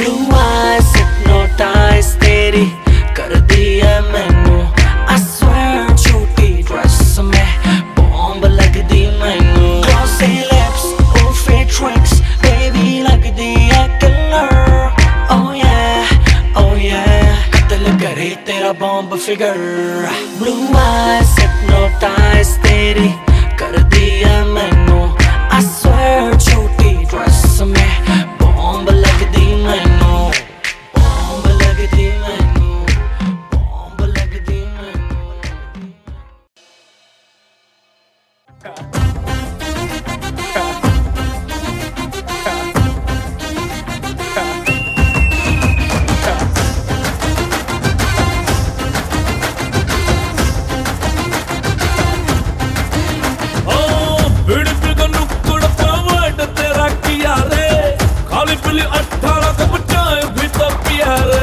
blue eyes hypnotize तेरी कर दी है मैंने। I swear छोटी dress में bomb लग glossy lips tricks baby killer oh yeah oh yeah bomb figure blue eyes hypnotized, steady. कर दी है I swear छोटी her